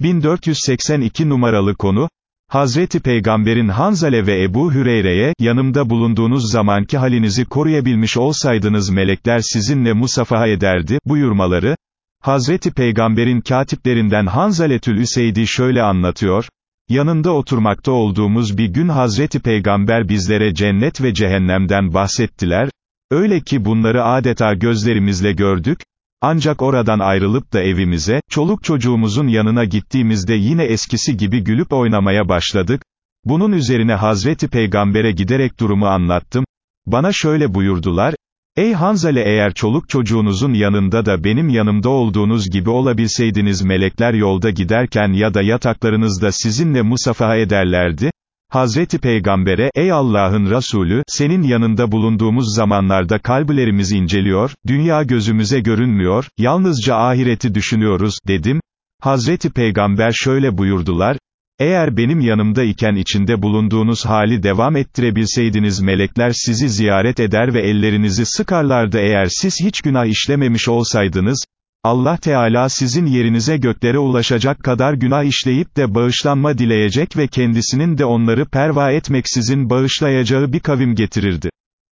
1482 numaralı konu, Hazreti Peygamberin Hanzale ve Ebu Hüreyre'ye, yanımda bulunduğunuz zamanki halinizi koruyabilmiş olsaydınız melekler sizinle musafaha ederdi, buyurmaları, Hazreti Peygamberin katiplerinden Hanzaletül Üseydi şöyle anlatıyor, yanında oturmakta olduğumuz bir gün Hazreti Peygamber bizlere cennet ve cehennemden bahsettiler, öyle ki bunları adeta gözlerimizle gördük, ancak oradan ayrılıp da evimize, çoluk çocuğumuzun yanına gittiğimizde yine eskisi gibi gülüp oynamaya başladık. Bunun üzerine Hazreti Peygamber'e giderek durumu anlattım. Bana şöyle buyurdular, Ey Hanzale eğer çoluk çocuğunuzun yanında da benim yanımda olduğunuz gibi olabilseydiniz melekler yolda giderken ya da yataklarınızda sizinle musafaha ederlerdi, Hazreti Peygamber'e, ey Allah'ın Resulü, senin yanında bulunduğumuz zamanlarda kalplerimiz inceliyor, dünya gözümüze görünmüyor, yalnızca ahireti düşünüyoruz, dedim. Hazreti Peygamber şöyle buyurdular, eğer benim yanımda iken içinde bulunduğunuz hali devam ettirebilseydiniz melekler sizi ziyaret eder ve ellerinizi sıkarlardı eğer siz hiç günah işlememiş olsaydınız, Allah Teala sizin yerinize göklere ulaşacak kadar günah işleyip de bağışlanma dileyecek ve kendisinin de onları perva etmeksizin bağışlayacağı bir kavim getirirdi.